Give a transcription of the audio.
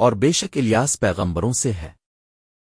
اور بے شک الیاس پیغمبروں سے ہے۔